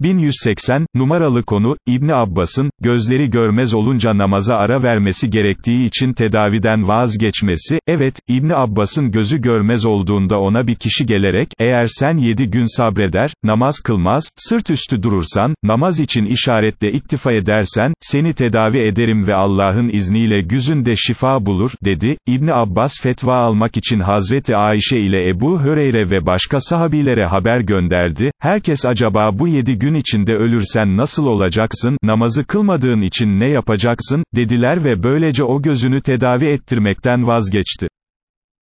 1180, numaralı konu, İbni Abbas'ın, gözleri görmez olunca namaza ara vermesi gerektiği için tedaviden vazgeçmesi, evet, İbni Abbas'ın gözü görmez olduğunda ona bir kişi gelerek, eğer sen yedi gün sabreder, namaz kılmaz, sırt üstü durursan, namaz için işaretle iktifa edersen, seni tedavi ederim ve Allah'ın izniyle güzünde şifa bulur, dedi, İbni Abbas fetva almak için Hazreti Ayşe ile Ebu Höreyre ve başka sahabilere haber gönderdi, herkes acaba bu yedi gün içinde ölürsen nasıl olacaksın, namazı kılmadığın için ne yapacaksın, dediler ve böylece o gözünü tedavi ettirmekten vazgeçti.